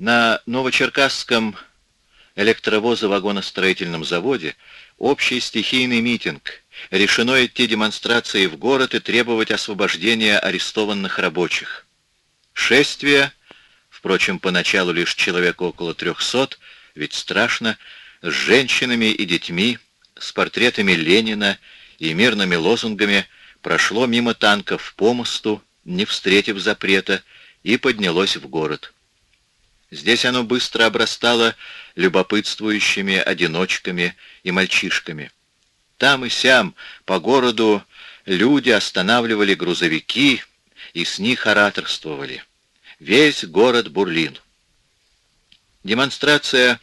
На Новочеркасском электровозо-вагоностроительном заводе общий стихийный митинг. Решено идти демонстрации в город и требовать освобождения арестованных рабочих. Шествие, впрочем, поначалу лишь человек около трехсот, ведь страшно, с женщинами и детьми, с портретами Ленина и мирными лозунгами прошло мимо танков по мосту, не встретив запрета, и поднялось в город. Здесь оно быстро обрастало любопытствующими одиночками и мальчишками. Там и сям по городу люди останавливали грузовики и с них ораторствовали. Весь город бурлил. Демонстрация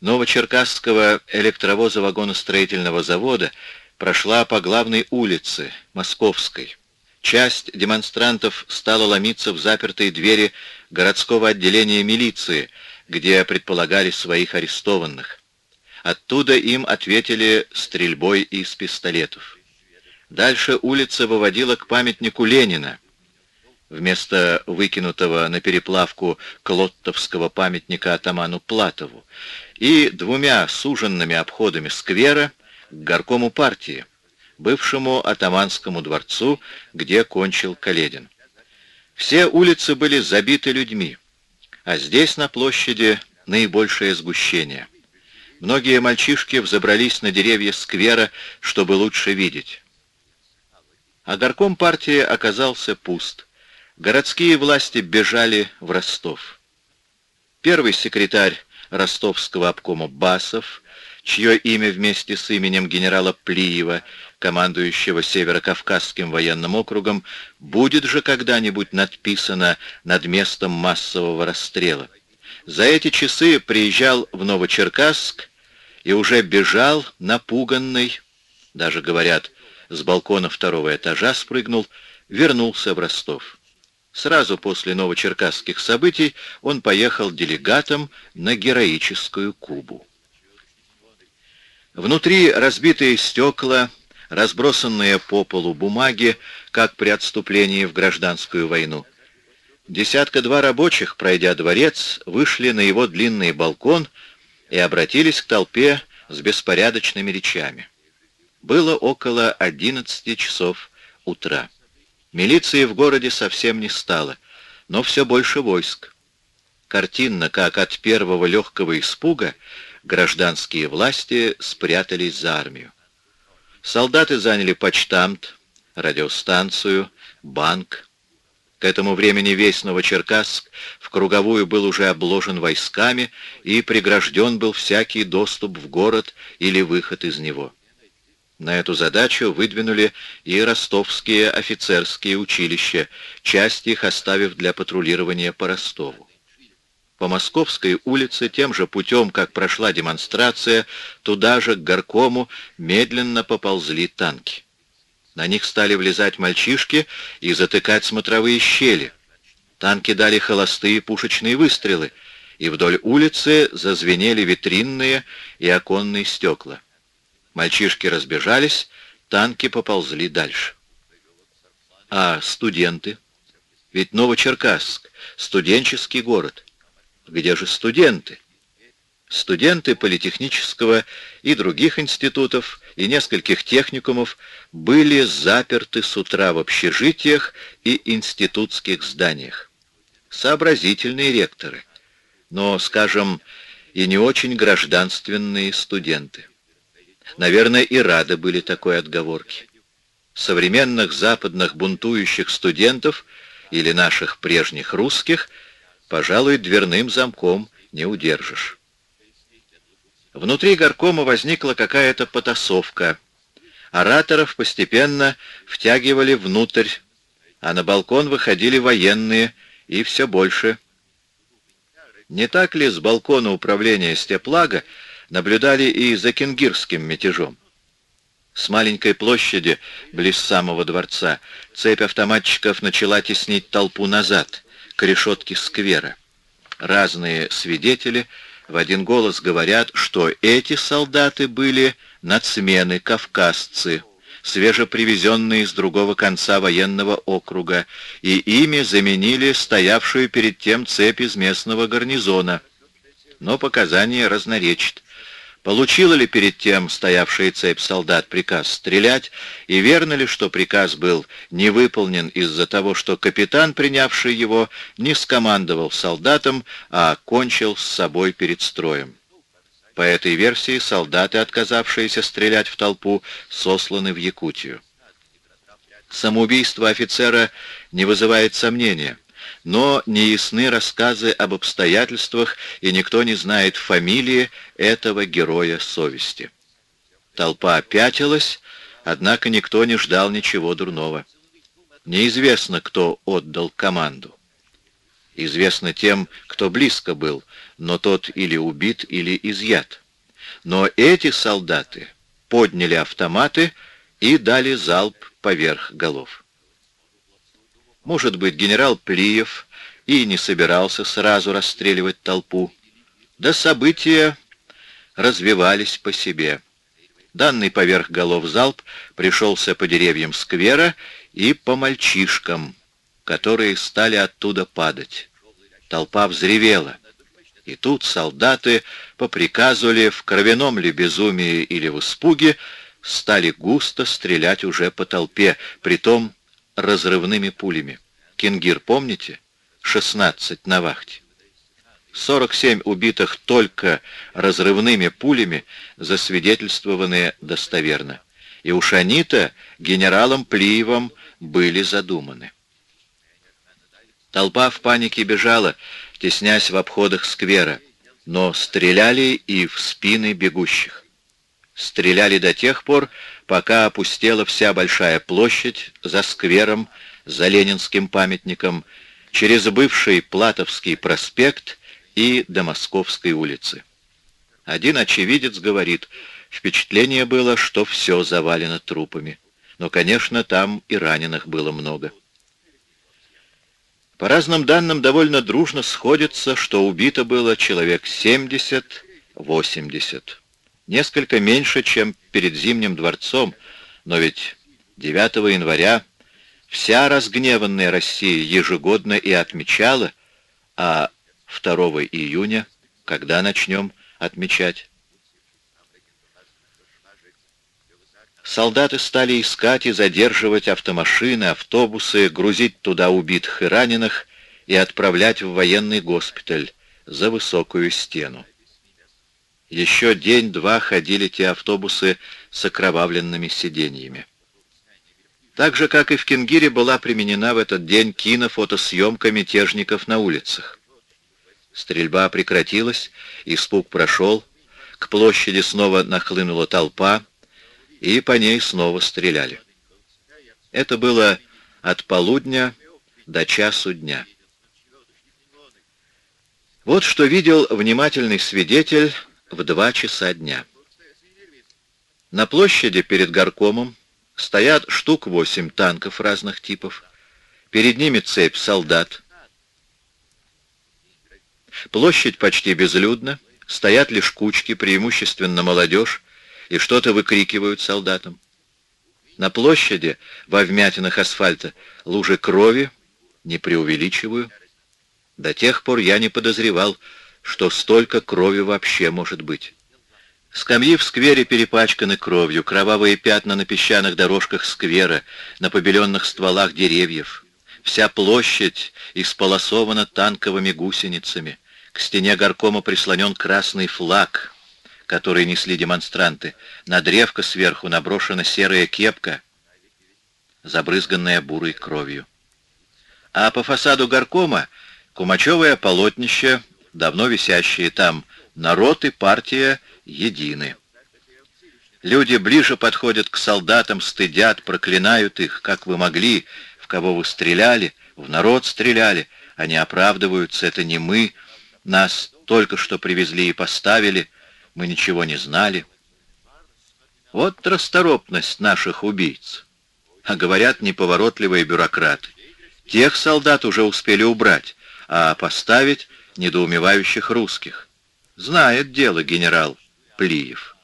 Новочеркасского электровоза-вагоностроительного завода прошла по главной улице, Московской. Часть демонстрантов стала ломиться в запертые двери городского отделения милиции, где предполагали своих арестованных. Оттуда им ответили стрельбой из пистолетов. Дальше улица выводила к памятнику Ленина. Вместо выкинутого на переплавку Клоттовского памятника атаману Платову и двумя суженными обходами сквера к горкому партии, бывшему атаманскому дворцу, где кончил Каледин. Все улицы были забиты людьми, а здесь на площади наибольшее сгущение. Многие мальчишки взобрались на деревья сквера, чтобы лучше видеть. А горком партии оказался пуст. Городские власти бежали в Ростов. Первый секретарь ростовского обкома Басов, чье имя вместе с именем генерала Плиева командующего Северо-Кавказским военным округом, будет же когда-нибудь надписано над местом массового расстрела. За эти часы приезжал в Новочеркасск и уже бежал напуганный, даже, говорят, с балкона второго этажа спрыгнул, вернулся в Ростов. Сразу после новочеркасских событий он поехал делегатом на героическую Кубу. Внутри разбитые стекла, разбросанные по полу бумаги, как при отступлении в гражданскую войну. Десятка-два рабочих, пройдя дворец, вышли на его длинный балкон и обратились к толпе с беспорядочными речами. Было около 11 часов утра. Милиции в городе совсем не стало, но все больше войск. Картинно, как от первого легкого испуга, гражданские власти спрятались за армию. Солдаты заняли почтамт, радиостанцию, банк. К этому времени весь Новочеркасск в круговую был уже обложен войсками и прегражден был всякий доступ в город или выход из него. На эту задачу выдвинули и ростовские офицерские училища, часть их оставив для патрулирования по Ростову. По Московской улице тем же путем, как прошла демонстрация, туда же, к горкому, медленно поползли танки. На них стали влезать мальчишки и затыкать смотровые щели. Танки дали холостые пушечные выстрелы, и вдоль улицы зазвенели витринные и оконные стекла. Мальчишки разбежались, танки поползли дальше. А студенты? Ведь Новочеркасск — студенческий город — где же студенты? Студенты политехнического и других институтов и нескольких техникумов были заперты с утра в общежитиях и институтских зданиях. Сообразительные ректоры, но, скажем, и не очень гражданственные студенты. Наверное, и рады были такой отговорке. Современных западных бунтующих студентов или наших прежних русских – пожалуй, дверным замком не удержишь. Внутри горкома возникла какая-то потасовка. Ораторов постепенно втягивали внутрь, а на балкон выходили военные и все больше. Не так ли с балкона управления Степлага наблюдали и за кенгирским мятежом? С маленькой площади, близ самого дворца, цепь автоматчиков начала теснить толпу назад — к решетке сквера. Разные свидетели в один голос говорят, что эти солдаты были нацмены, кавказцы, свежепривезенные с другого конца военного округа, и ими заменили стоявшую перед тем цепь из местного гарнизона. Но показания разноречат. Получила ли перед тем стоявшая цепь солдат приказ стрелять, и верно ли, что приказ был не выполнен из-за того, что капитан, принявший его, не скомандовал солдатам, а кончил с собой перед строем? По этой версии солдаты, отказавшиеся стрелять в толпу, сосланы в Якутию. Самоубийство офицера не вызывает сомнения, но неясны рассказы об обстоятельствах, и никто не знает фамилии этого героя совести. Толпа опятилась, однако никто не ждал ничего дурного. Неизвестно, кто отдал команду. Известно тем, кто близко был, но тот или убит, или изъят. Но эти солдаты подняли автоматы и дали залп поверх голов. Может быть, генерал Плиев и не собирался сразу расстреливать толпу. Да события развивались по себе. Данный поверх голов залп пришелся по деревьям сквера и по мальчишкам, которые стали оттуда падать. Толпа взревела. И тут солдаты по приказу ли, в кровяном ли безумии или в испуге, стали густо стрелять уже по толпе, притом разрывными пулями. Кингир, помните? 16 на вахте. 47 убитых только разрывными пулями засвидетельствованы достоверно. И уж они-то генералом Плиевым были задуманы. Толпа в панике бежала, теснясь в обходах сквера, но стреляли и в спины бегущих. Стреляли до тех пор, пока опустела вся большая площадь за сквером, за Ленинским памятником, через бывший Платовский проспект и до Московской улицы. Один очевидец говорит, впечатление было, что все завалено трупами. Но, конечно, там и раненых было много. По разным данным, довольно дружно сходится, что убито было человек 70-80. Несколько меньше, чем перед Зимним дворцом, но ведь 9 января вся разгневанная Россия ежегодно и отмечала, а 2 июня, когда начнем отмечать? Солдаты стали искать и задерживать автомашины, автобусы, грузить туда убитых и раненых и отправлять в военный госпиталь за высокую стену. Еще день-два ходили те автобусы с окровавленными сиденьями. Так же, как и в Кенгире, была применена в этот день кинофотосъемка мятежников на улицах. Стрельба прекратилась, испуг прошел, к площади снова нахлынула толпа, и по ней снова стреляли. Это было от полудня до часу дня. Вот что видел внимательный свидетель в два часа дня. На площади перед горкомом стоят штук восемь танков разных типов. Перед ними цепь солдат. Площадь почти безлюдна, стоят лишь кучки, преимущественно молодежь, и что-то выкрикивают солдатам. На площади, во вмятинах асфальта, лужи крови, не преувеличиваю. До тех пор я не подозревал, что столько крови вообще может быть. Скамьи в сквере перепачканы кровью, кровавые пятна на песчаных дорожках сквера, на побеленных стволах деревьев. Вся площадь исполосована танковыми гусеницами. К стене горкома прислонен красный флаг — который несли демонстранты. На древко сверху наброшена серая кепка, забрызганная бурой кровью. А по фасаду горкома кумачевое полотнище, давно висящее там, народ и партия едины. Люди ближе подходят к солдатам, стыдят, проклинают их, как вы могли, в кого вы стреляли, в народ стреляли. Они оправдываются, это не мы, нас только что привезли и поставили, мы ничего не знали. Вот расторопность наших убийц. А говорят неповоротливые бюрократы. Тех солдат уже успели убрать, а поставить недоумевающих русских. Знает дело генерал Плиев.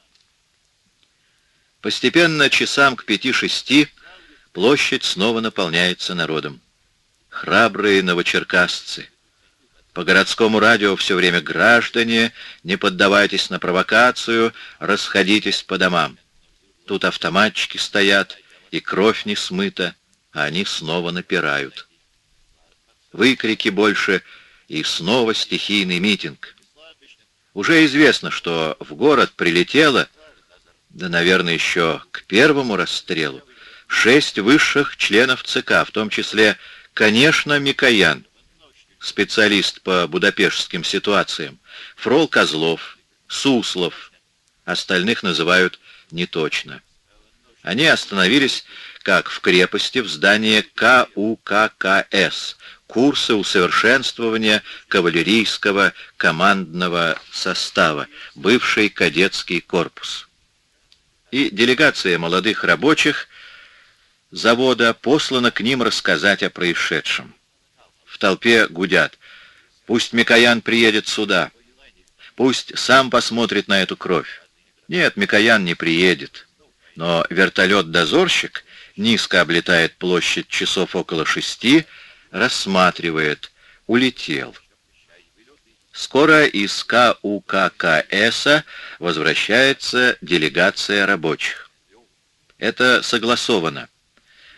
Постепенно, часам к пяти-шести, площадь снова наполняется народом. Храбрые новочеркасцы. По городскому радио все время граждане, не поддавайтесь на провокацию, расходитесь по домам. Тут автоматчики стоят, и кровь не смыта, а они снова напирают. Выкрики больше, и снова стихийный митинг. Уже известно, что в город прилетело, да, наверное, еще к первому расстрелу, шесть высших членов ЦК, в том числе, конечно, Микоян, специалист по будапештским ситуациям, Фрол Козлов, Суслов, остальных называют неточно. Они остановились, как в крепости, в здании КУККС, курсы усовершенствования кавалерийского командного состава, бывший кадетский корпус. И делегация молодых рабочих завода послана к ним рассказать о происшедшем. В толпе гудят. Пусть Микоян приедет сюда. Пусть сам посмотрит на эту кровь. Нет, Микоян не приедет. Но вертолет-дозорщик низко облетает площадь часов около шести, рассматривает. Улетел. Скоро из КУККС возвращается делегация рабочих. Это согласовано.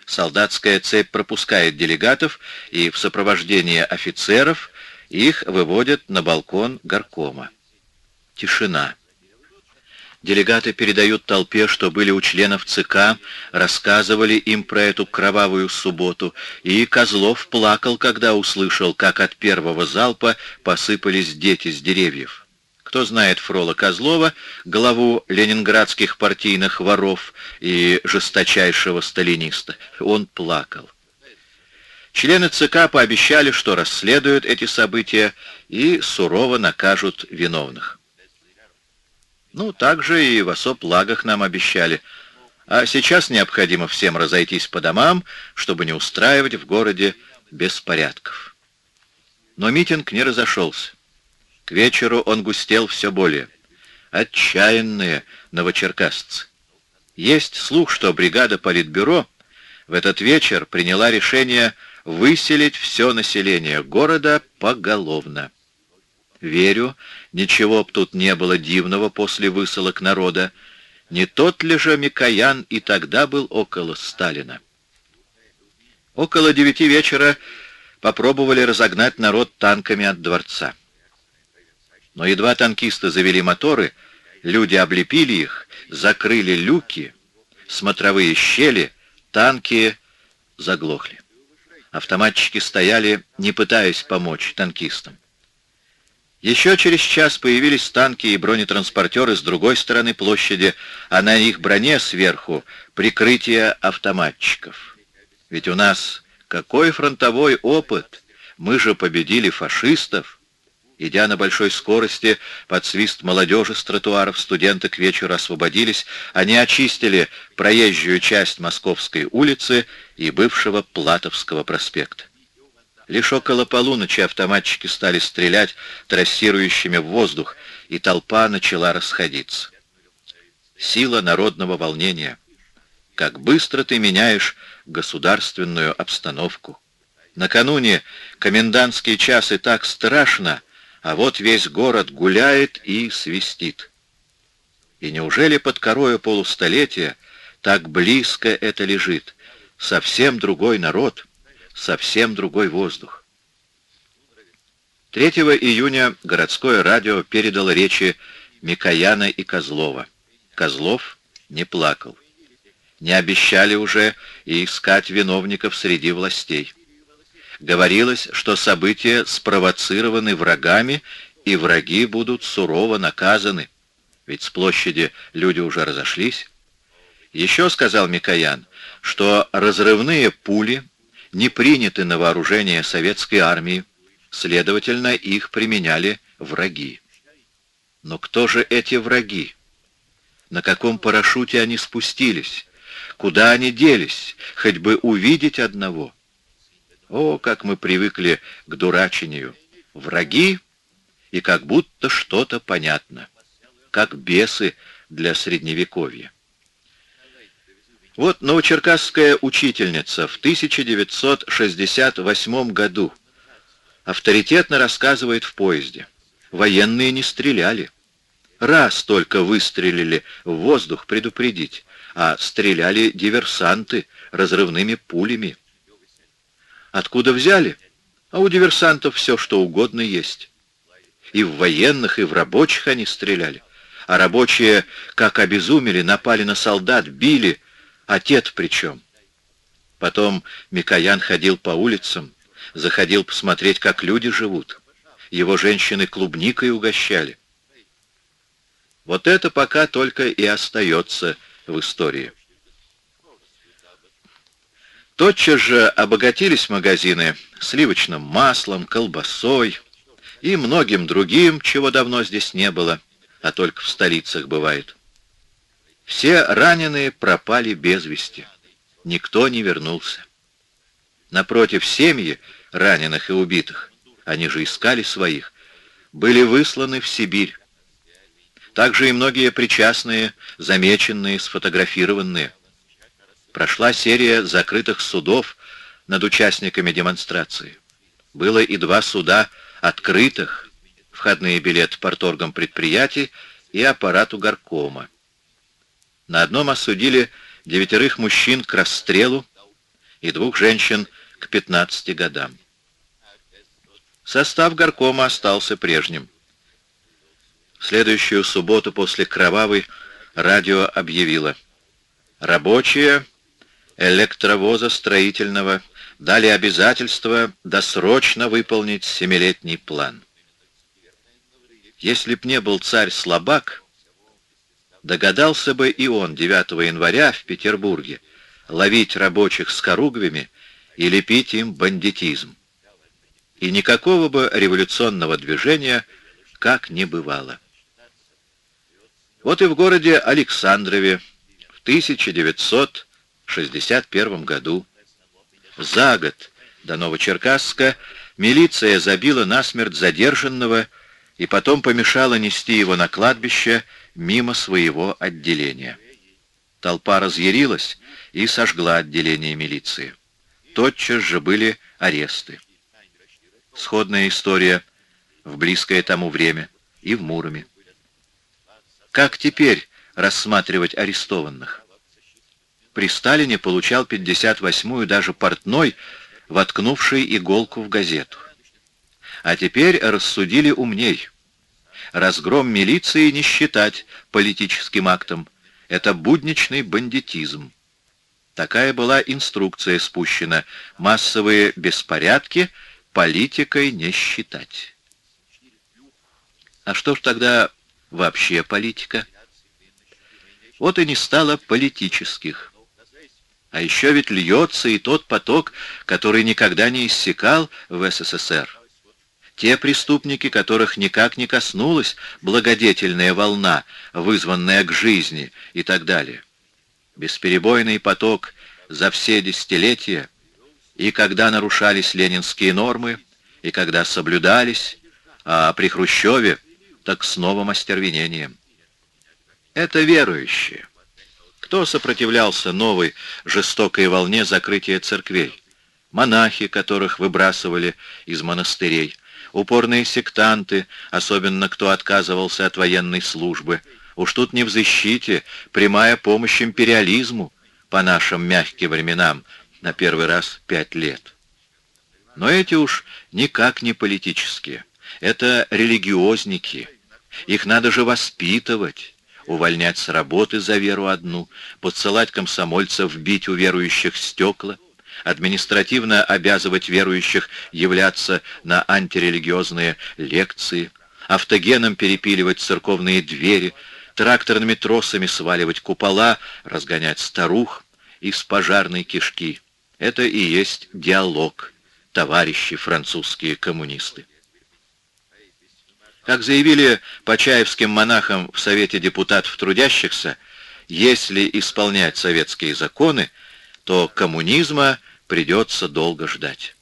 Солдатская цепь пропускает делегатов, и в сопровождении офицеров их выводят на балкон горкома. Тишина. Делегаты передают толпе, что были у членов ЦК, рассказывали им про эту кровавую субботу, и Козлов плакал, когда услышал, как от первого залпа посыпались дети с деревьев. Кто знает Фрола Козлова, главу ленинградских партийных воров и жесточайшего сталиниста? Он плакал. Члены ЦК пообещали, что расследуют эти события и сурово накажут виновных. Ну, так же и в особ лагах нам обещали. А сейчас необходимо всем разойтись по домам, чтобы не устраивать в городе беспорядков. Но митинг не разошелся. К вечеру он густел все более. Отчаянные новочеркасцы. Есть слух, что бригада Политбюро в этот вечер приняла решение выселить все население города поголовно. Верю, ничего б тут не было дивного после высылок народа. Не тот ли же Микоян и тогда был около Сталина? Около девяти вечера попробовали разогнать народ танками от дворца. Но едва танкисты завели моторы, люди облепили их, закрыли люки, смотровые щели, танки заглохли. Автоматчики стояли, не пытаясь помочь танкистам. Еще через час появились танки и бронетранспортеры с другой стороны площади, а на их броне сверху прикрытие автоматчиков. Ведь у нас какой фронтовой опыт! Мы же победили фашистов. Идя на большой скорости, под свист молодежи с тротуаров, студенты к вечеру освободились, они очистили проезжую часть Московской улицы и бывшего Платовского проспекта. Лишь около полуночи автоматчики стали стрелять трассирующими в воздух, и толпа начала расходиться. Сила народного волнения. Как быстро ты меняешь государственную обстановку. Накануне комендантский час и так страшно, а вот весь город гуляет и свистит. И неужели под корою полустолетия так близко это лежит? Совсем другой народ — совсем другой воздух. 3 июня городское радио передало речи Микояна и Козлова. Козлов не плакал. Не обещали уже и искать виновников среди властей. Говорилось, что события спровоцированы врагами, и враги будут сурово наказаны. Ведь с площади люди уже разошлись. Еще сказал Микоян, что разрывные пули не приняты на вооружение советской армии, следовательно, их применяли враги. Но кто же эти враги? На каком парашюте они спустились? Куда они делись? Хоть бы увидеть одного. О, как мы привыкли к дурачению! Враги, и как будто что-то понятно. Как бесы для Средневековья. Вот новочеркасская учительница в 1968 году авторитетно рассказывает в поезде. Военные не стреляли. Раз только выстрелили в воздух предупредить, а стреляли диверсанты разрывными пулями. Откуда взяли? А у диверсантов все, что угодно есть. И в военных, и в рабочих они стреляли. А рабочие, как обезумели, напали на солдат, били, а те-то при чем? Потом Микоян ходил по улицам, заходил посмотреть, как люди живут. Его женщины клубникой угощали. Вот это пока только и остается в истории. Тотчас же обогатились магазины сливочным маслом, колбасой и многим другим, чего давно здесь не было, а только в столицах бывает. Все раненые пропали без вести. Никто не вернулся. Напротив, семьи раненых и убитых, они же искали своих, были высланы в Сибирь. Также и многие причастные, замеченные, сфотографированные. Прошла серия закрытых судов над участниками демонстрации. Было и два суда открытых, входные билеты порторгам предприятий и аппарату горкома. На одном осудили девятерых мужчин к расстрелу и двух женщин к 15 годам. Состав горкома остался прежним. В следующую субботу после кровавой радио объявило. Рабочие электровоза строительного дали обязательство досрочно выполнить семилетний план. Если б не был царь слабак, догадался бы и он 9 января в Петербурге ловить рабочих с хоругвями и лепить им бандитизм. И никакого бы революционного движения как не бывало. Вот и в городе Александрове в 1961 году, за год до Новочеркасска, милиция забила насмерть задержанного и потом помешала нести его на кладбище мимо своего отделения. Толпа разъярилась и сожгла отделение милиции. Тотчас же были аресты. Сходная история в близкое тому время и в Муроме. Как теперь рассматривать арестованных? При Сталине получал 58-ю даже портной, воткнувший иголку в газету. А теперь рассудили умней. Разгром милиции не считать политическим актом. Это будничный бандитизм. Такая была инструкция спущена. Массовые беспорядки политикой не считать. А что ж тогда вообще политика. Вот и не стало политических. А еще ведь льется и тот поток, который никогда не иссякал в СССР. Те преступники, которых никак не коснулась благодетельная волна, вызванная к жизни и так далее. Бесперебойный поток за все десятилетия, и когда нарушались ленинские нормы, и когда соблюдались, а при Хрущеве так с новым остервенением. Это верующие. Кто сопротивлялся новой жестокой волне закрытия церквей? Монахи, которых выбрасывали из монастырей, упорные сектанты, особенно кто отказывался от военной службы. Уж тут не в защите, прямая помощь империализму по нашим мягким временам на первый раз пять лет. Но эти уж никак не политические. Это религиозники, их надо же воспитывать, увольнять с работы за веру одну, подсылать комсомольцев бить у верующих стекла, административно обязывать верующих являться на антирелигиозные лекции, автогеном перепиливать церковные двери, тракторными тросами сваливать купола, разгонять старух из пожарной кишки. Это и есть диалог, товарищи французские коммунисты. Как заявили почаевским монахам в Совете депутатов трудящихся, если исполнять советские законы, то коммунизма придется долго ждать.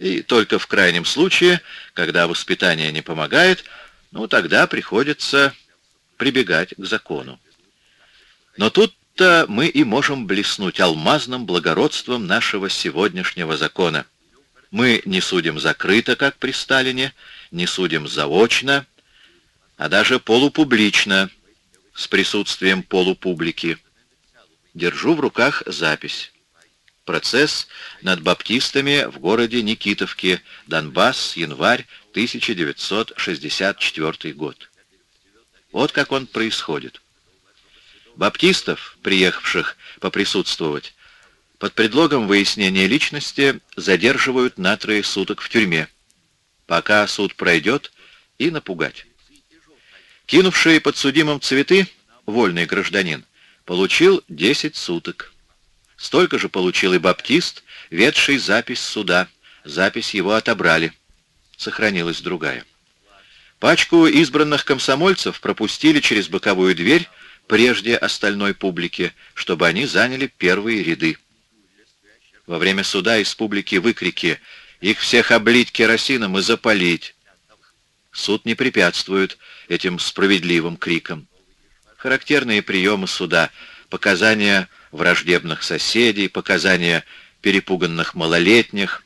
И только в крайнем случае, когда воспитание не помогает, ну тогда приходится прибегать к закону. Но тут Тут-то мы и можем блеснуть алмазным благородством нашего сегодняшнего закона. Мы не судим закрыто, как при Сталине, не судим заочно, а даже полупублично, с присутствием полупублики. Держу в руках запись. Процесс над баптистами в городе Никитовке, Донбасс, январь 1964 год. Вот как он происходит. Баптистов, приехавших поприсутствовать, под предлогом выяснения личности задерживают на трое суток в тюрьме, пока суд пройдет, и напугать. Кинувший подсудимым цветы, вольный гражданин, получил 10 суток. Столько же получил и баптист, ведший запись суда. Запись его отобрали. Сохранилась другая. Пачку избранных комсомольцев пропустили через боковую дверь прежде остальной публики, чтобы они заняли первые ряды. Во время суда из публики выкрики «Их всех облить керосином и запалить!» Суд не препятствует этим справедливым крикам. Характерные приемы суда — показания враждебных соседей, показания перепуганных малолетних,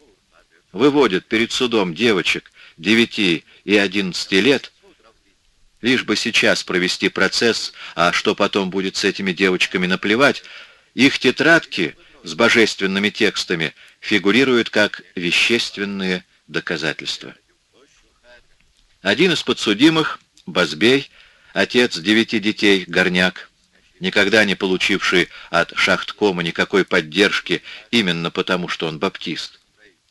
выводят перед судом девочек 9 и 11 лет, лишь бы сейчас провести процесс, а что потом будет с этими девочками наплевать, их тетрадки с божественными текстами фигурируют как вещественные доказательства. Один из подсудимых, Базбей, отец девяти детей, горняк, никогда не получивший от шахткома никакой поддержки именно потому, что он баптист.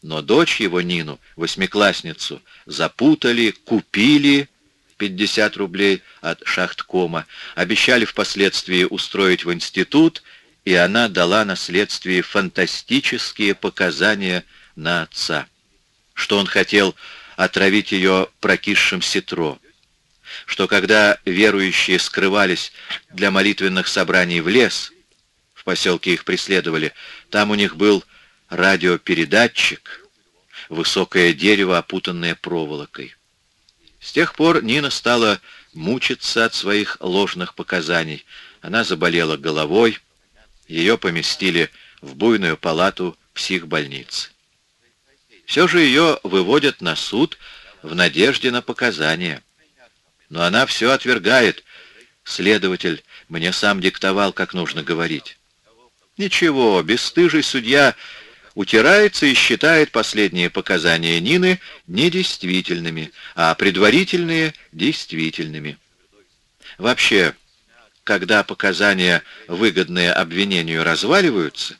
Но дочь его, Нину, восьмиклассницу, запутали, купили 50 рублей от шахткома, обещали впоследствии устроить в институт, и она дала на следствии фантастические показания на отца, что он хотел отравить ее прокисшим ситро, что когда верующие скрывались для молитвенных собраний в лес, в поселке их преследовали, там у них был радиопередатчик, высокое дерево, опутанное проволокой. С тех пор Нина стала мучиться от своих ложных показаний. Она заболела головой, ее поместили в буйную палату психбольницы. Все же ее выводят на суд в надежде на показания. Но она все отвергает. Следователь мне сам диктовал, как нужно говорить. Ничего, бесстыжий судья утирается и считает последние показания Нины недействительными, а предварительные — действительными. Вообще, когда показания, выгодные обвинению, разваливаются,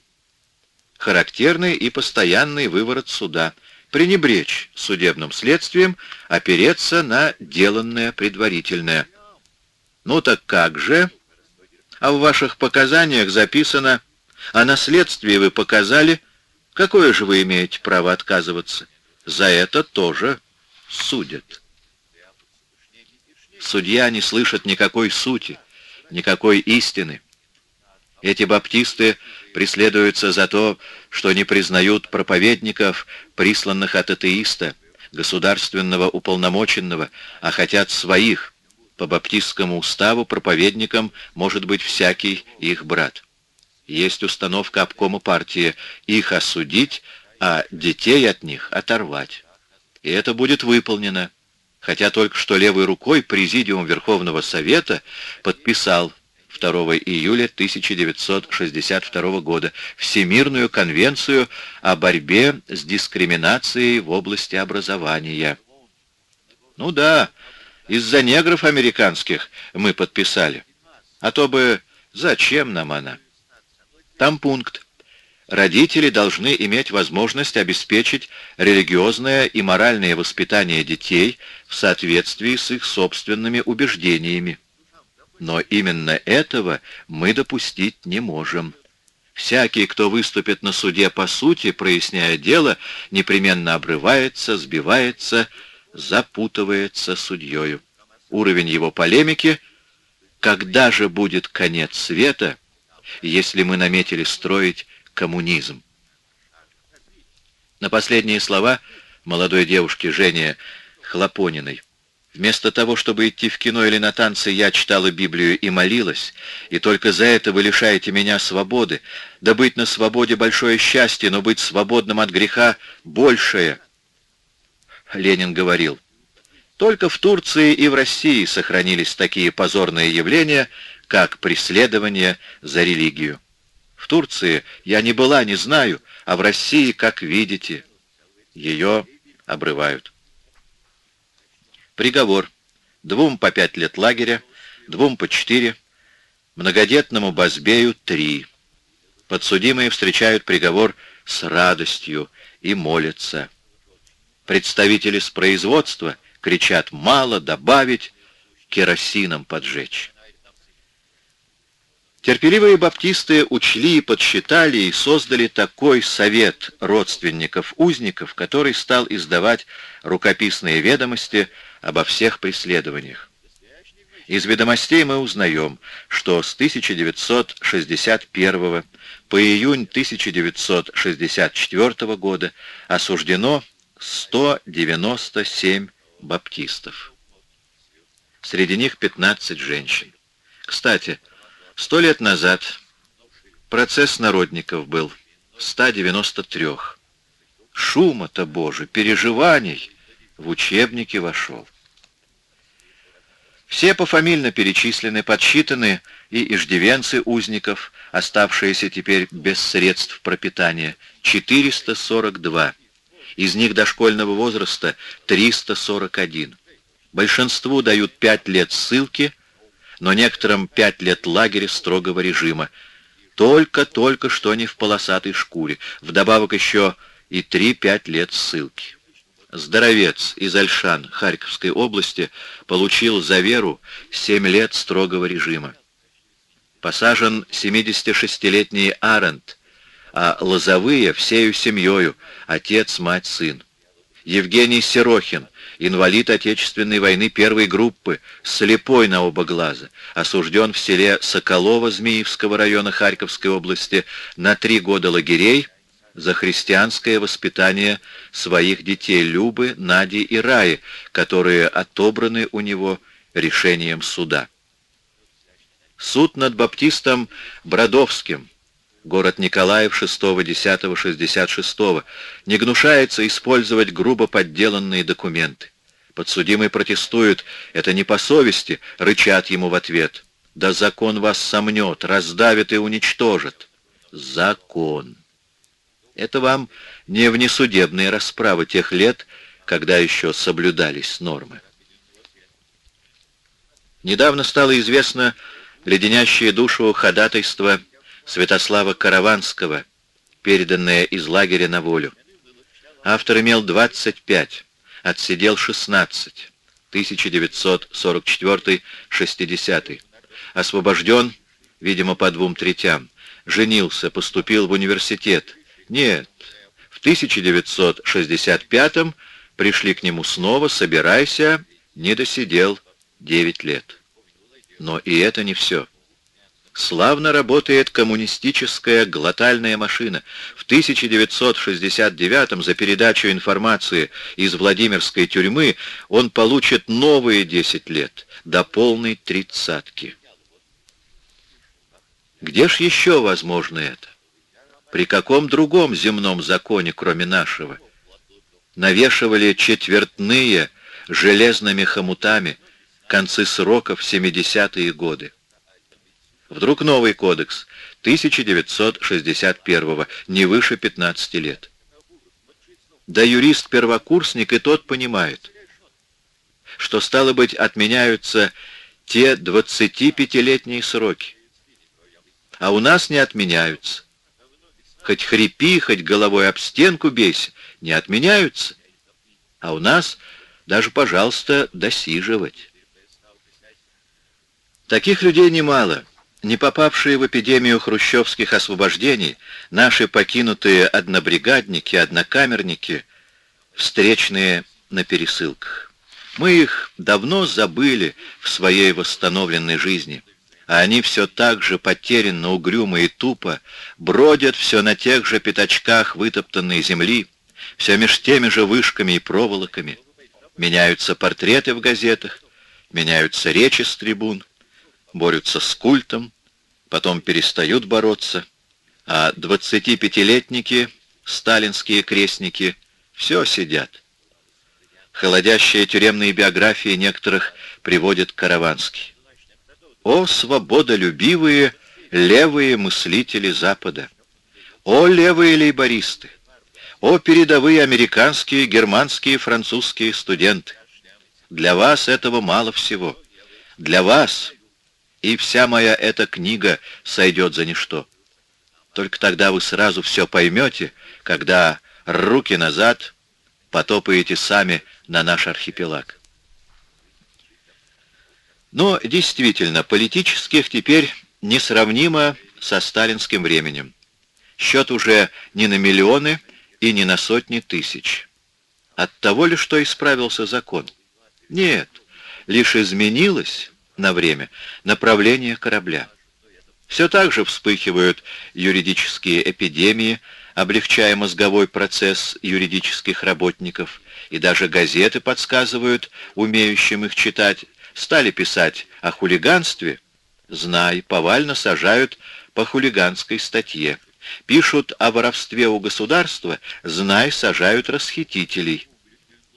характерный и постоянный выворот суда — пренебречь судебным следствием, опереться на деланное предварительное. Ну так как же? А в ваших показаниях записано, а на следствии вы показали — Какое же вы имеете право отказываться? За это тоже судят. Судья не слышит никакой сути, никакой истины. Эти баптисты преследуются за то, что не признают проповедников, присланных от атеиста, государственного уполномоченного, а хотят своих. По баптистскому уставу проповедником может быть всякий их брат. Есть установка обкома партии их осудить, а детей от них оторвать. И это будет выполнено. Хотя только что левой рукой Президиум Верховного Совета подписал 2 июля 1962 года Всемирную конвенцию о борьбе с дискриминацией в области образования. Ну да, из-за негров американских мы подписали. А то бы зачем нам она? Там пункт. Родители должны иметь возможность обеспечить религиозное и моральное воспитание детей в соответствии с их собственными убеждениями. Но именно этого мы допустить не можем. Всякий, кто выступит на суде по сути, проясняя дело, непременно обрывается, сбивается, запутывается судьею. Уровень его полемики «Когда же будет конец света?» если мы наметили строить коммунизм. На последние слова молодой девушки Жене Хлопониной Вместо того, чтобы идти в кино или на танцы, я читала Библию и молилась, и только за это вы лишаете меня свободы. Да быть на свободе большое счастье, но быть свободным от греха большее. Ленин говорил, только в Турции и в России сохранились такие позорные явления, как преследование за религию. В Турции я не была, не знаю, а в России, как видите, ее обрывают. Приговор. Двум по пять лет лагеря, двум по четыре, многодетному Базбею три. Подсудимые встречают приговор с радостью и молятся. Представители с производства кричат «мало», «добавить», «керосином поджечь». Терпеливые баптисты учли и подсчитали и создали такой совет родственников узников, который стал издавать рукописные ведомости обо всех преследованиях. Из ведомостей мы узнаем, что с 1961 по июнь 1964 года осуждено 197 баптистов. Среди них 15 женщин. Кстати, сто лет назад процесс народников был 193. Шума-то, Боже, переживаний в учебники вошел. Все пофамильно перечислены, подсчитаны и иждивенцы узников, оставшиеся теперь без средств пропитания, 442. Из них дошкольного возраста 341. Большинству дают 5 лет ссылки, но некоторым 5 лет лагеря строгого режима. Только-только что не в полосатой шкуре. Вдобавок еще и 3-5 лет ссылки. Здоровец из Альшан Харьковской области получил за веру 7 лет строгого режима. Посажен 76-летний Арент, а Лозовые всею семьей, отец, мать, сын. Евгений Серохин, инвалид Отечественной войны первой группы, слепой на оба глаза, осужден в селе Соколово Змеевского района Харьковской области на три года лагерей, за христианское воспитание своих детей Любы, Нади и Раи, которые отобраны у него решением суда. Суд над баптистом Бродовским, город Николаев 6-10-66, не гнушается использовать грубо подделанные документы. Подсудимый протестует, это не по совести, рычат ему в ответ. Да закон вас сомнет, раздавит и уничтожит. Закон. Это вам не внесудебные расправы тех лет, когда еще соблюдались нормы. Недавно стало известно леденящее душу ходатайство Святослава Караванского, переданное из лагеря на волю. Автор имел 25, отсидел 16, 1944-60. Освобожден, видимо, по двум третям. Женился, поступил в университет, нет, в 1965-м пришли к нему снова, собирайся, не досидел 9 лет. Но и это не все. Славно работает коммунистическая глотальная машина. В 1969 за передачу информации из Владимирской тюрьмы он получит новые 10 лет, до полной тридцатки. Где ж еще возможно это? При каком другом земном законе, кроме нашего? Навешивали четвертные железными хомутами концы сроков 70-е годы. Вдруг новый кодекс 1961 не выше 15 лет. Да юрист-первокурсник и тот понимает, что, стало быть, отменяются те 25-летние сроки, а у нас не отменяются хоть хрипи, хоть головой об стенку бейся, не отменяются. А у нас даже, пожалуйста, досиживать. Таких людей немало. Не попавшие в эпидемию хрущевских освобождений, наши покинутые однобригадники, однокамерники, встречные на пересылках. Мы их давно забыли в своей восстановленной жизни а они все так же потерянно, угрюмо и тупо бродят все на тех же пятачках вытоптанной земли, все меж теми же вышками и проволоками. Меняются портреты в газетах, меняются речи с трибун, борются с культом, потом перестают бороться, а 25-летники, сталинские крестники, все сидят. Холодящие тюремные биографии некоторых приводит Караванский. О, свободолюбивые левые мыслители Запада! О, левые лейбористы! О, передовые американские, германские, французские студенты! Для вас этого мало всего. Для вас и вся моя эта книга сойдет за ничто. Только тогда вы сразу все поймете, когда руки назад потопаете сами на наш архипелаг. Но действительно, политических теперь несравнимо со сталинским временем. Счет уже не на миллионы и не на сотни тысяч. От того ли, что исправился закон? Нет, лишь изменилось на время направление корабля. Все так же вспыхивают юридические эпидемии, облегчая мозговой процесс юридических работников, и даже газеты подсказывают, умеющим их читать, стали писать о хулиганстве, знай, повально сажают по хулиганской статье. Пишут о воровстве у государства, знай, сажают расхитителей.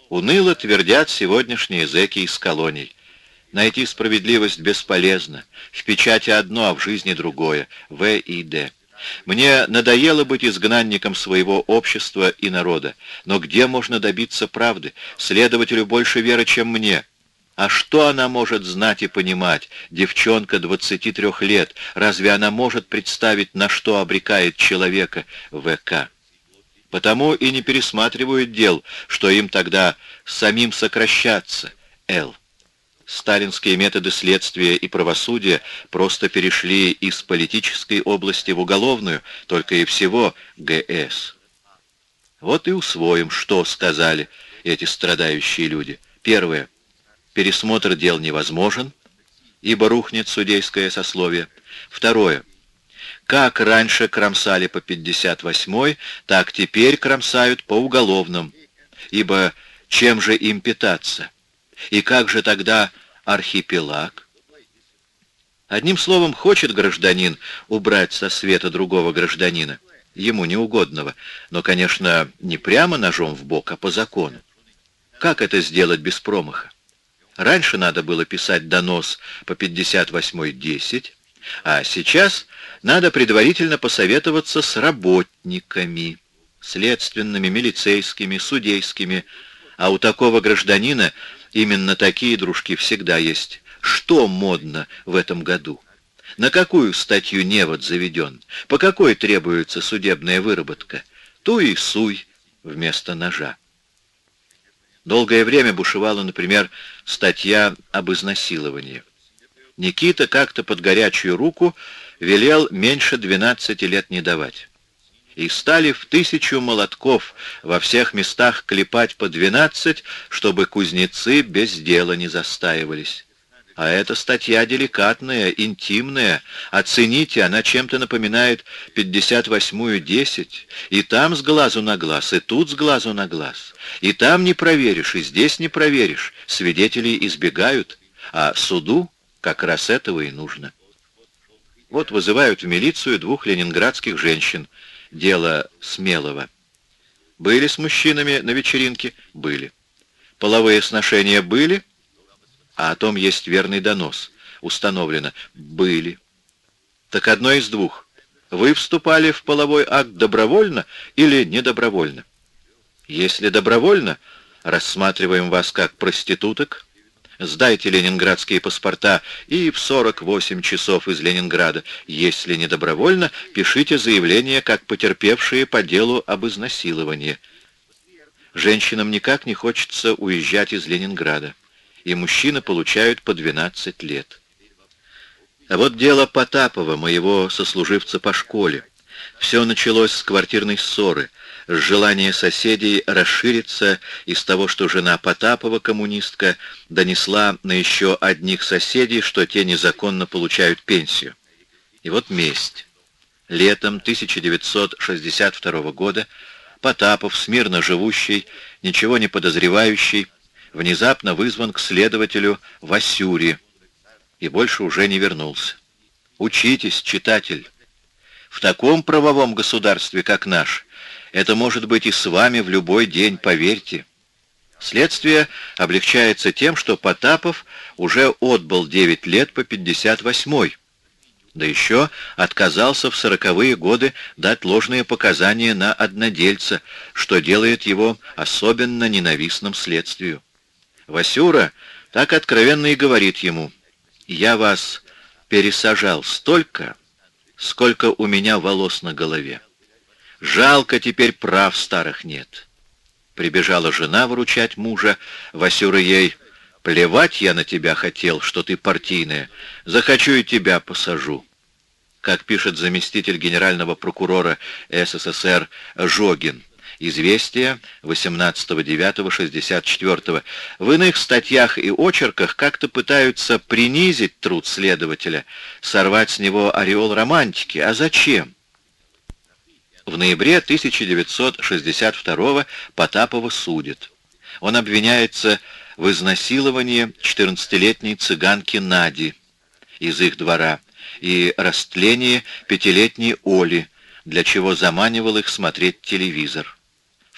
Уныло твердят сегодняшние зэки из колоний. Найти справедливость бесполезно. В печати одно, а в жизни другое. В и Д. Мне надоело быть изгнанником своего общества и народа. Но где можно добиться правды? Следователю больше веры, чем мне. А что она может знать и понимать, девчонка 23 лет? Разве она может представить, на что обрекает человека ВК? Потому и не пересматривают дел, что им тогда самим сокращаться, Л. Сталинские методы следствия и правосудия просто перешли из политической области в уголовную, только и всего ГС. Вот и усвоим, что сказали эти страдающие люди. Первое. Пересмотр дел невозможен, ибо рухнет судейское сословие. Второе. Как раньше кромсали по 58-й, так теперь кромсают по уголовным, ибо чем же им питаться? И как же тогда архипелаг? Одним словом, хочет гражданин убрать со света другого гражданина, ему неугодного, но, конечно, не прямо ножом в бок, а по закону. Как это сделать без промаха? Раньше надо было писать донос по 58.10, а сейчас надо предварительно посоветоваться с работниками, следственными, милицейскими, судейскими, а у такого гражданина Именно такие дружки всегда есть. Что модно в этом году? На какую статью невод заведен? По какой требуется судебная выработка? Ту и суй вместо ножа. Долгое время бушевала, например, статья об изнасиловании. Никита как-то под горячую руку велел меньше 12 лет не давать и стали в тысячу молотков во всех местах клепать по двенадцать, чтобы кузнецы без дела не застаивались. А эта статья деликатная, интимная. Оцените, она чем-то напоминает 58-ю 10. И там с глазу на глаз, и тут с глазу на глаз. И там не проверишь, и здесь не проверишь. Свидетелей избегают, а суду как раз этого и нужно. Вот вызывают в милицию двух ленинградских женщин — дело смелого. Были с мужчинами на вечеринке? Были. Половые сношения были? А о том есть верный донос. Установлено. Были. Так одно из двух. Вы вступали в половой акт добровольно или недобровольно? Если добровольно, рассматриваем вас как проституток, Сдайте ленинградские паспорта и в 48 часов из Ленинграда. Если не добровольно, пишите заявление как потерпевшие по делу об изнасиловании. Женщинам никак не хочется уезжать из Ленинграда, и мужчины получают по 12 лет. А вот дело Потапова, моего сослуживца по школе. Все началось с квартирной ссоры — с желания соседей расшириться из того, что жена Потапова, коммунистка, донесла на еще одних соседей, что те незаконно получают пенсию. И вот месть. Летом 1962 года Потапов, смирно живущий, ничего не подозревающий, внезапно вызван к следователю Васюри и больше уже не вернулся. Учитесь, читатель. В таком правовом государстве, как наш, это может быть и с вами в любой день, поверьте. Следствие облегчается тем, что Потапов уже отбыл 9 лет по 58-й, да еще отказался в сороковые годы дать ложные показания на однодельца, что делает его особенно ненавистным следствию. Васюра так откровенно и говорит ему, «Я вас пересажал столько, сколько у меня волос на голове. Жалко, теперь прав старых нет». Прибежала жена выручать мужа, Васюра ей, «Плевать я на тебя хотел, что ты партийная, захочу и тебя посажу» как пишет заместитель генерального прокурора СССР Жогин. Известие 18.09.64. В иных статьях и очерках как-то пытаются принизить труд следователя, сорвать с него ореол романтики. А зачем? В ноябре 1962 Потапова судят. Он обвиняется в изнасиловании 14-летней цыганки Нади из их двора и растлении пятилетней Оли, для чего заманивал их смотреть телевизор.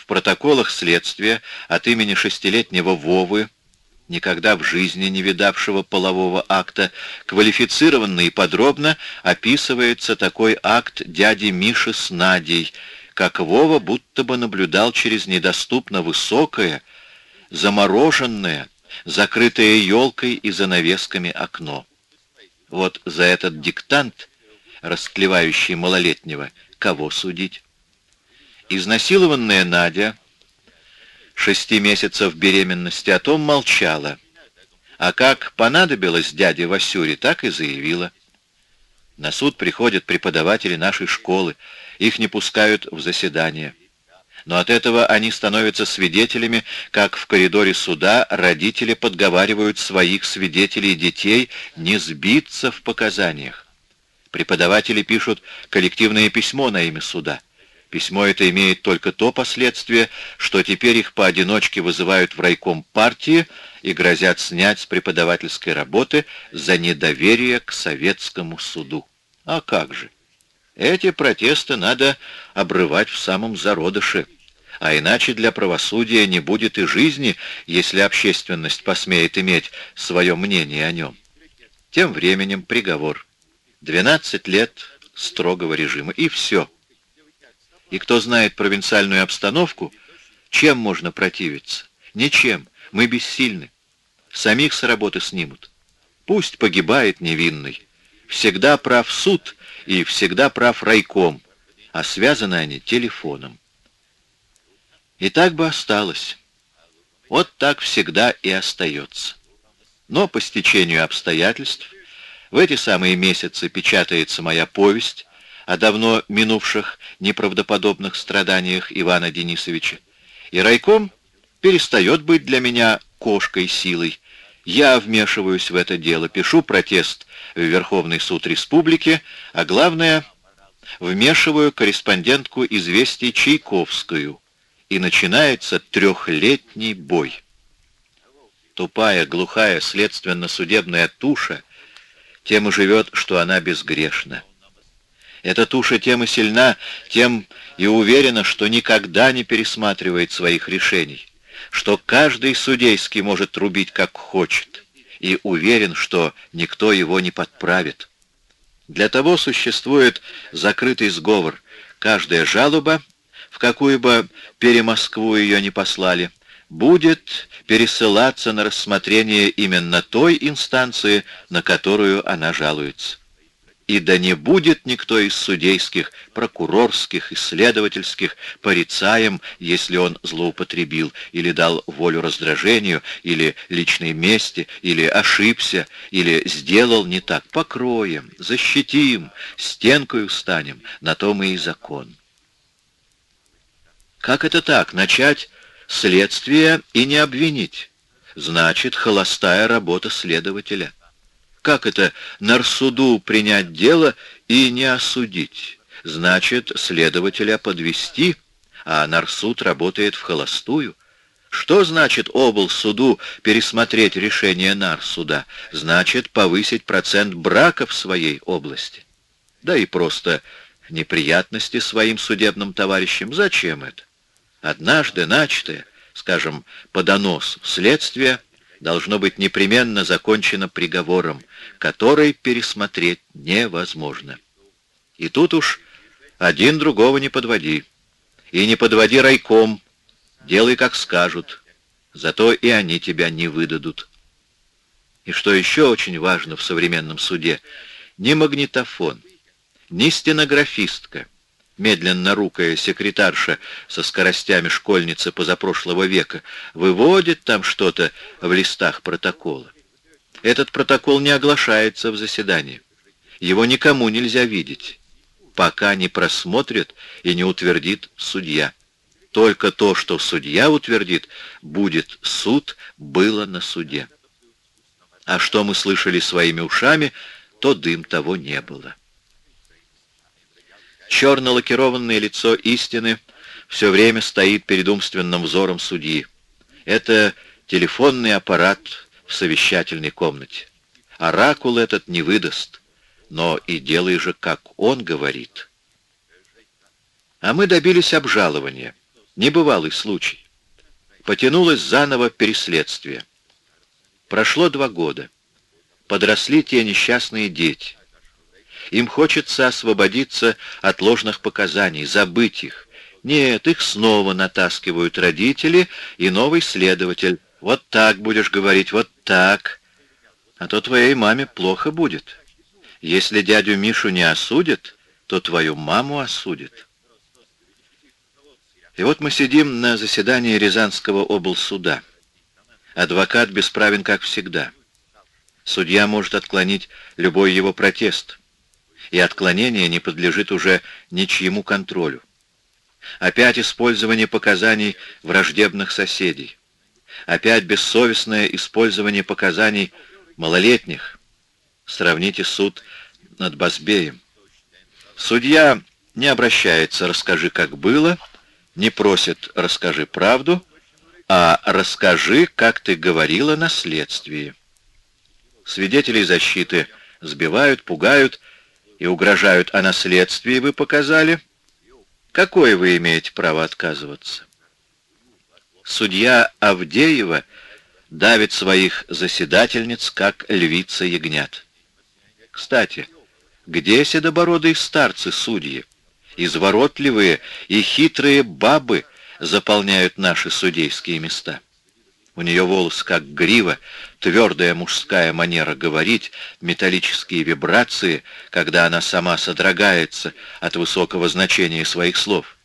В протоколах следствия от имени шестилетнего Вовы, никогда в жизни не видавшего полового акта, квалифицированно и подробно описывается такой акт дяди Миши с Надей, как Вова будто бы наблюдал через недоступно высокое, замороженное, закрытое елкой и занавесками окно. Вот за этот диктант, расклевающий малолетнего, кого судить? Изнасилованная Надя, шести месяцев беременности, о том молчала. А как понадобилось дяде Васюре, так и заявила. На суд приходят преподаватели нашей школы, их не пускают в заседание. Но от этого они становятся свидетелями, как в коридоре суда родители подговаривают своих свидетелей детей не сбиться в показаниях. Преподаватели пишут коллективное письмо на имя суда. Письмо это имеет только то последствие, что теперь их поодиночке вызывают в райком партии и грозят снять с преподавательской работы за недоверие к советскому суду. А как же? Эти протесты надо обрывать в самом зародыше, а иначе для правосудия не будет и жизни, если общественность посмеет иметь свое мнение о нем. Тем временем приговор. 12 лет строгого режима, и все. И кто знает провинциальную обстановку, чем можно противиться? Ничем, мы бессильны. Самих с работы снимут. Пусть погибает невинный. Всегда прав суд и всегда прав райком, а связаны они телефоном. И так бы осталось. Вот так всегда и остается. Но по стечению обстоятельств в эти самые месяцы печатается моя повесть о давно минувших неправдоподобных страданиях Ивана Денисовича. И райком перестает быть для меня кошкой силой. Я вмешиваюсь в это дело, пишу протест в Верховный суд Республики, а главное, вмешиваю корреспондентку «Известий» Чайковскую, и начинается трехлетний бой. Тупая, глухая, следственно-судебная туша тем и живет, что она безгрешна. Эта туша тем и сильна, тем и уверена, что никогда не пересматривает своих решений, что каждый судейский может рубить как хочет, и уверен, что никто его не подправит. Для того существует закрытый сговор. Каждая жалоба, в какую бы перемоскву ее не послали, будет пересылаться на рассмотрение именно той инстанции, на которую она жалуется и да не будет никто из судейских, прокурорских, исследовательских порицаем, если он злоупотребил или дал волю раздражению, или личной мести, или ошибся, или сделал не так. Покроем, защитим, стенкою станем, на то мы и закон. Как это так, начать следствие и не обвинить? Значит, холостая работа следователя. Как это нарсуду принять дело и не осудить? Значит, следователя подвести, а нарсуд работает в холостую. Что значит обл суду пересмотреть решение нарсуда? Значит повысить процент брака в своей области. Да и просто неприятности своим судебным товарищам. Зачем это? Однажды начатое, скажем, по доносу следствие должно быть непременно закончено приговором, который пересмотреть невозможно. И тут уж один другого не подводи. И не подводи райком, делай, как скажут, зато и они тебя не выдадут. И что еще очень важно в современном суде, ни магнитофон, ни стенографистка, медленно рукая секретарша со скоростями школьницы позапрошлого века, выводит там что-то в листах протокола. Этот протокол не оглашается в заседании. Его никому нельзя видеть, пока не просмотрит и не утвердит судья. Только то, что судья утвердит, будет суд, было на суде. А что мы слышали своими ушами, то дым того не было. Черно-лакированное лицо истины все время стоит перед умственным взором судьи. Это телефонный аппарат в совещательной комнате. Оракул этот не выдаст, но и делай же, как он говорит. А мы добились обжалования. Небывалый случай. Потянулось заново переследствие. Прошло два года. Подросли те несчастные дети. Им хочется освободиться от ложных показаний, забыть их. Нет, их снова натаскивают родители и новый следователь. Вот так будешь говорить, вот так. А то твоей маме плохо будет. Если дядю Мишу не осудят, то твою маму осудят. И вот мы сидим на заседании Рязанского облсуда. Адвокат бесправен, как всегда. Судья может отклонить любой его протест, и отклонение не подлежит уже ничьему контролю. Опять использование показаний враждебных соседей. Опять бессовестное использование показаний малолетних. Сравните суд над Базбеем. Судья не обращается «расскажи, как было», не просит «расскажи правду», а «расскажи, как ты говорила на следствии». Свидетелей защиты сбивают, пугают и угрожают, а на следствии вы показали. Какое вы имеете право отказываться? Судья Авдеева давит своих заседательниц, как львица ягнят. Кстати, где седобородые старцы-судьи? изворотливые и хитрые бабы заполняют наши судейские места. У нее волос как грива, твердая мужская манера говорить, металлические вибрации, когда она сама содрогается от высокого значения своих слов.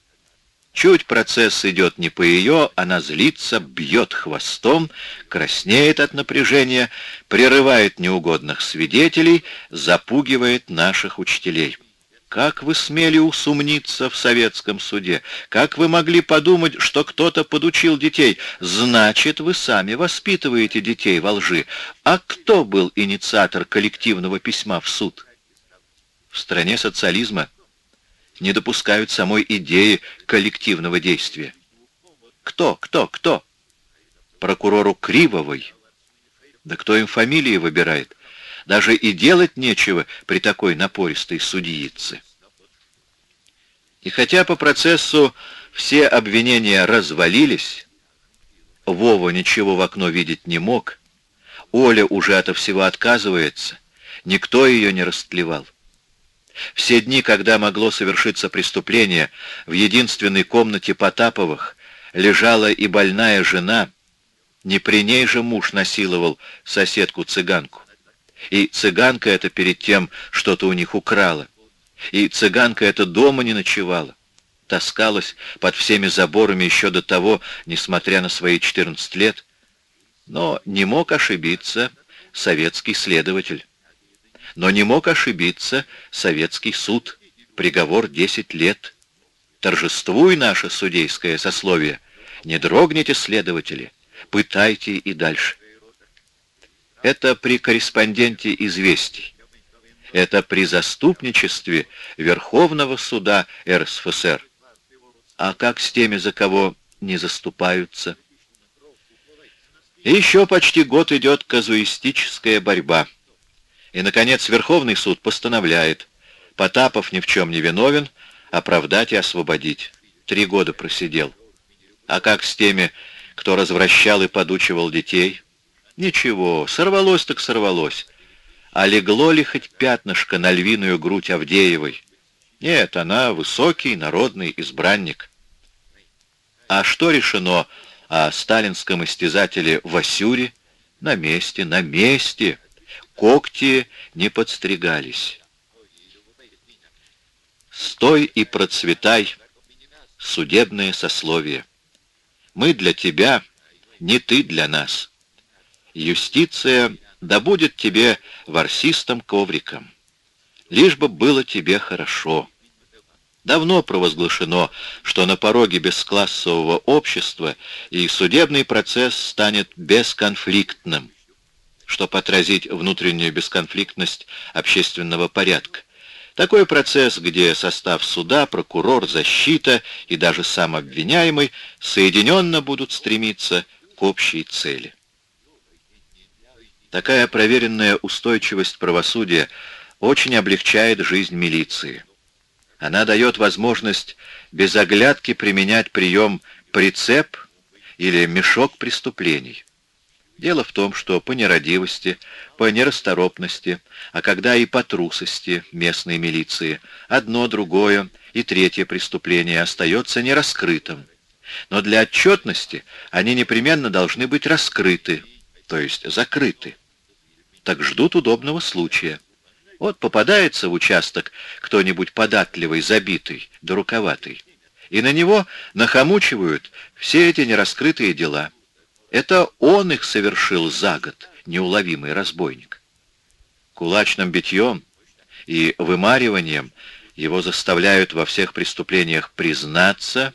Чуть процесс идет не по ее, она злится, бьет хвостом, краснеет от напряжения, прерывает неугодных свидетелей, запугивает наших учителей. Как вы смели усомниться в советском суде? Как вы могли подумать, что кто-то подучил детей? Значит, вы сами воспитываете детей во лжи. А кто был инициатор коллективного письма в суд? В стране социализма не допускают самой идеи коллективного действия. Кто, кто, кто? Прокурору Кривовой. Да кто им фамилии выбирает? Даже и делать нечего при такой напористой судьице. И хотя по процессу все обвинения развалились, Вова ничего в окно видеть не мог, Оля уже ото всего отказывается, никто ее не растлевал. Все дни, когда могло совершиться преступление, в единственной комнате Потаповых лежала и больная жена, не при ней же муж насиловал соседку-цыганку. И цыганка эта перед тем что-то у них украла. И цыганка эта дома не ночевала. Таскалась под всеми заборами еще до того, несмотря на свои 14 лет. Но не мог ошибиться советский следователь. Но не мог ошибиться советский суд. Приговор 10 лет. Торжествуй наше судейское сословие. Не дрогните, следователи. Пытайте и дальше. Это при корреспонденте известий. Это при заступничестве Верховного суда РСФСР. А как с теми, за кого не заступаются? И еще почти год идет казуистическая борьба. И, наконец, Верховный суд постановляет, Потапов ни в чем не виновен, оправдать и освободить. Три года просидел. А как с теми, кто развращал и подучивал детей? Ничего, сорвалось так сорвалось. А легло ли хоть пятнышко на львиную грудь Авдеевой? Нет, она высокий народный избранник. А что решено о сталинском истязателе Васюре? На месте, на месте. Когти не подстригались. Стой и процветай, судебное сословие. Мы для тебя, не ты для нас. Юстиция да будет тебе ворсистым ковриком. Лишь бы было тебе хорошо. Давно провозглашено, что на пороге бесклассового общества и судебный процесс станет бесконфликтным, чтобы отразить внутреннюю бесконфликтность общественного порядка. Такой процесс, где состав суда, прокурор, защита и даже сам обвиняемый соединенно будут стремиться к общей цели. Такая проверенная устойчивость правосудия очень облегчает жизнь милиции. Она дает возможность без оглядки применять прием «прицеп» или «мешок преступлений». Дело в том, что по нерадивости, по нерасторопности, а когда и по трусости местной милиции, одно, другое и третье преступление остается нераскрытым. Но для отчетности они непременно должны быть раскрыты, то есть закрыты. Так ждут удобного случая. Вот попадается в участок кто-нибудь податливый, забитый, дуруковатый, и на него нахомучивают все эти нераскрытые дела. Это он их совершил за год, неуловимый разбойник. Кулачным битьем и вымариванием его заставляют во всех преступлениях признаться,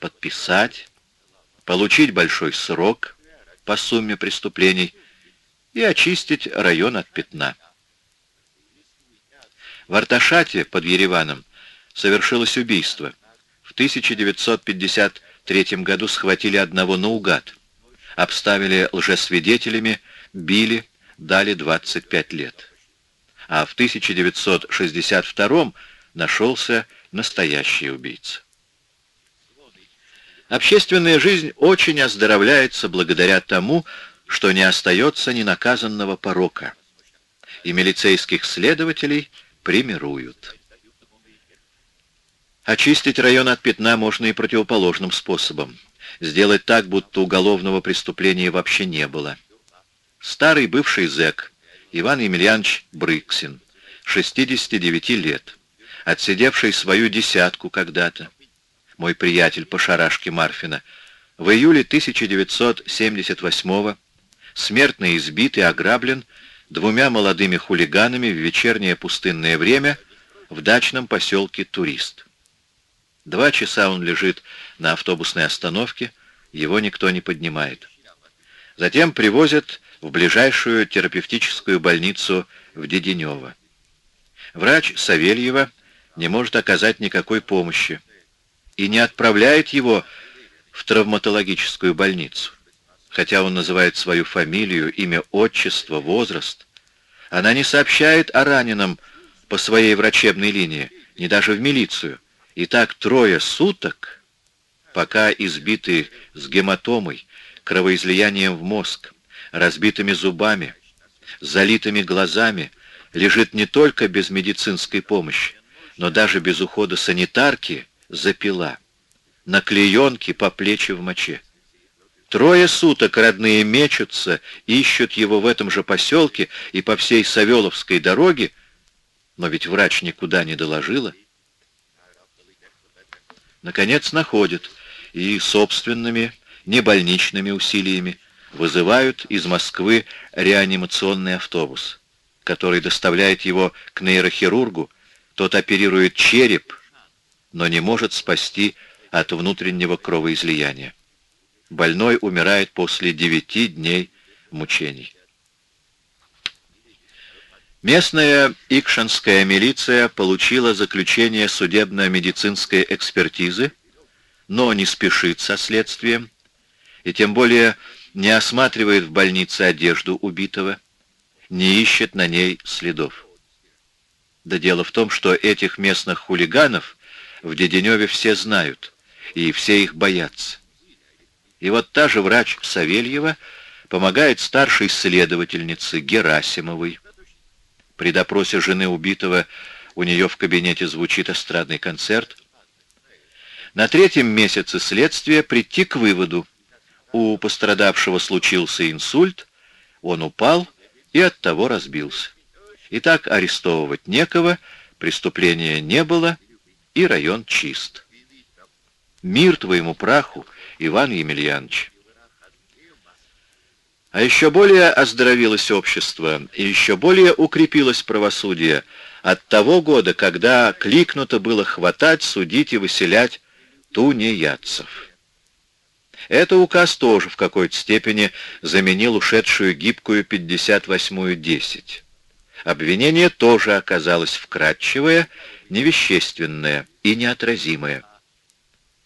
подписать, получить большой срок по сумме преступлений и очистить район от пятна. В Арташате под Ереваном совершилось убийство. В 1953 году схватили одного наугад, обставили лжесвидетелями, били, дали 25 лет. А в 1962 нашелся настоящий убийца. Общественная жизнь очень оздоровляется благодаря тому, что не остается ненаказанного порока, и милицейских следователей примируют. Очистить район от пятна можно и противоположным способом. Сделать так, будто уголовного преступления вообще не было. Старый бывший зэк Иван Емельянович Брыксин, 69 лет, отсидевший свою десятку когда-то, мой приятель по шарашке Марфина, в июле 1978 года смертно избит и ограблен двумя молодыми хулиганами в вечернее пустынное время в дачном поселке Турист. Два часа он лежит на автобусной остановке, его никто не поднимает. Затем привозят в ближайшую терапевтическую больницу в Деденево. Врач Савельева не может оказать никакой помощи и не отправляет его в травматологическую больницу хотя он называет свою фамилию, имя, отчество, возраст. Она не сообщает о раненом по своей врачебной линии, не даже в милицию. И так трое суток, пока избитый с гематомой, кровоизлиянием в мозг, разбитыми зубами, залитыми глазами, лежит не только без медицинской помощи, но даже без ухода санитарки запила, на клеенке по плечи в моче. Трое суток родные мечутся, ищут его в этом же поселке и по всей Савеловской дороге, но ведь врач никуда не доложила. Наконец находят и собственными, небольничными усилиями вызывают из Москвы реанимационный автобус, который доставляет его к нейрохирургу, тот оперирует череп, но не может спасти от внутреннего кровоизлияния. Больной умирает после девяти дней мучений. Местная икшанская милиция получила заключение судебно-медицинской экспертизы, но не спешит со следствием, и тем более не осматривает в больнице одежду убитого, не ищет на ней следов. Да дело в том, что этих местных хулиганов в Деденеве все знают, и все их боятся. И вот та же врач Савельева помогает старшей следовательнице Герасимовой. При допросе жены убитого у нее в кабинете звучит эстрадный концерт. На третьем месяце следствия прийти к выводу. У пострадавшего случился инсульт, он упал и от того разбился. Итак, арестовывать некого, преступления не было, и район чист. Мир твоему праху, Иван Емельянович. А еще более оздоровилось общество, и еще более укрепилось правосудие от того года, когда кликнуто было хватать, судить и выселять тунеядцев. Это указ тоже в какой-то степени заменил ушедшую гибкую 58-ю 10. Обвинение тоже оказалось вкрадчивое, невещественное и неотразимое.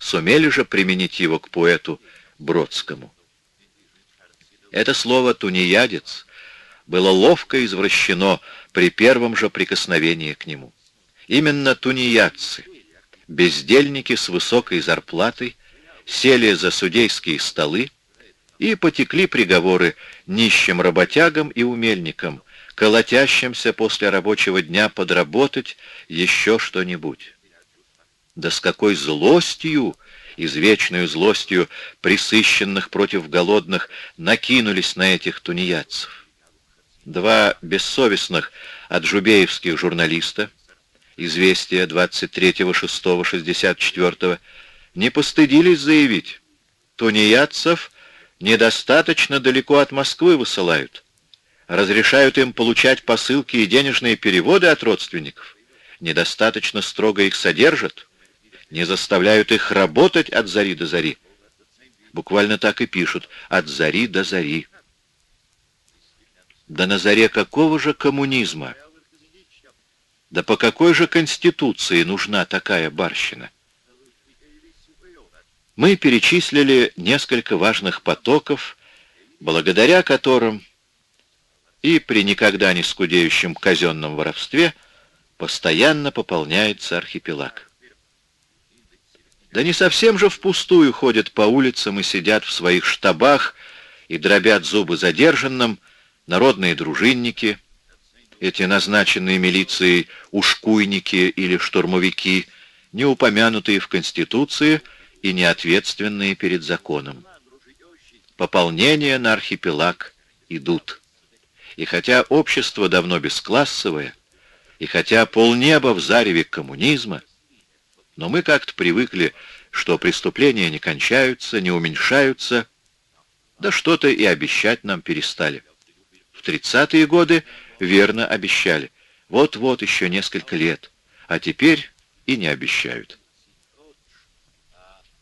Сумели же применить его к поэту Бродскому. Это слово «тунеядец» было ловко извращено при первом же прикосновении к нему. Именно тунеядцы, бездельники с высокой зарплатой, сели за судейские столы и потекли приговоры нищим работягам и умельникам, колотящимся после рабочего дня подработать еще что-нибудь. Да с какой злостью извечную злостью присыщенных против голодных, накинулись на этих тунеядцев. Два бессовестных аджубеевских журналиста, известия 23.06.64, не постыдились заявить, тунеядцев недостаточно далеко от Москвы высылают, разрешают им получать посылки и денежные переводы от родственников, недостаточно строго их содержат, не заставляют их работать от зари до зари. Буквально так и пишут «от зари до зари». Да на заре какого же коммунизма? Да по какой же конституции нужна такая барщина? Мы перечислили несколько важных потоков, благодаря которым и при никогда не скудеющем казенном воровстве постоянно пополняется архипелаг. Да не совсем же впустую ходят по улицам и сидят в своих штабах и дробят зубы задержанным народные дружинники, эти назначенные милицией ушкуйники или штурмовики, не упомянутые в Конституции и не ответственные перед законом. Пополнения на архипелаг идут. И хотя общество давно бесклассовое, и хотя полнеба в зареве коммунизма, но мы как-то привыкли, что преступления не кончаются, не уменьшаются, да что-то и обещать нам перестали. В тридцатые годы верно обещали. Вот-вот еще несколько лет, а теперь и не обещают.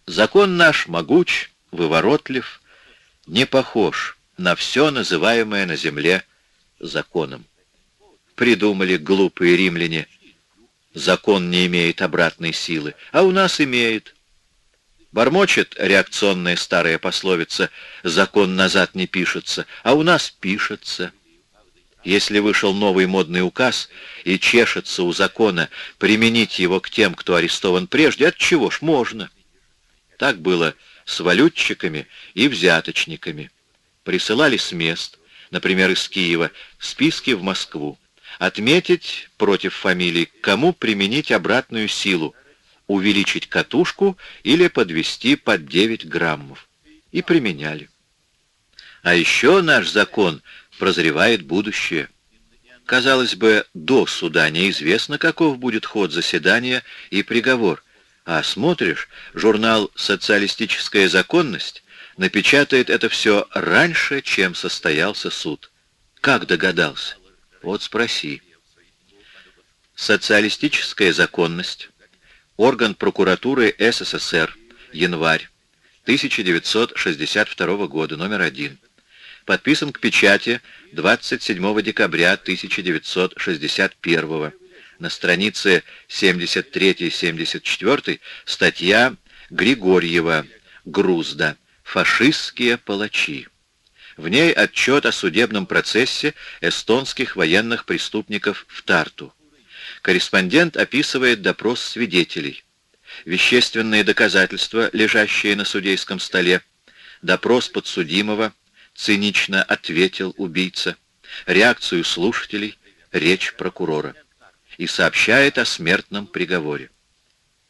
Закон наш могуч, выворотлив, не похож на все называемое на земле законом. Придумали глупые римляне — закон не имеет обратной силы, а у нас имеет. Бормочет реакционная старая пословица «закон назад не пишется», а у нас пишется. Если вышел новый модный указ и чешется у закона применить его к тем, кто арестован прежде, от чего ж можно? Так было с валютчиками и взяточниками. Присылали с мест, например, из Киева, списки в Москву отметить против фамилий, кому применить обратную силу, увеличить катушку или подвести под 9 граммов. И применяли. А еще наш закон прозревает будущее. Казалось бы, до суда неизвестно, каков будет ход заседания и приговор. А смотришь, журнал «Социалистическая законность» напечатает это все раньше, чем состоялся суд. Как догадался? Вот спроси. Социалистическая законность. Орган прокуратуры СССР. Январь 1962 года. Номер один. Подписан к печати 27 декабря 1961 На странице 73-74 статья Григорьева «Грузда. Фашистские палачи». В ней отчет о судебном процессе эстонских военных преступников в Тарту. Корреспондент описывает допрос свидетелей, вещественные доказательства, лежащие на судейском столе, допрос подсудимого, цинично ответил убийца, реакцию слушателей, речь прокурора и сообщает о смертном приговоре.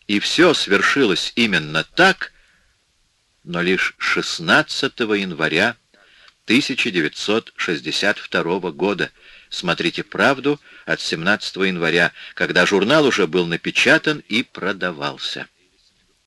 И все свершилось именно так, но лишь 16 января 1962 года. Смотрите «Правду» от 17 января, когда журнал уже был напечатан и продавался.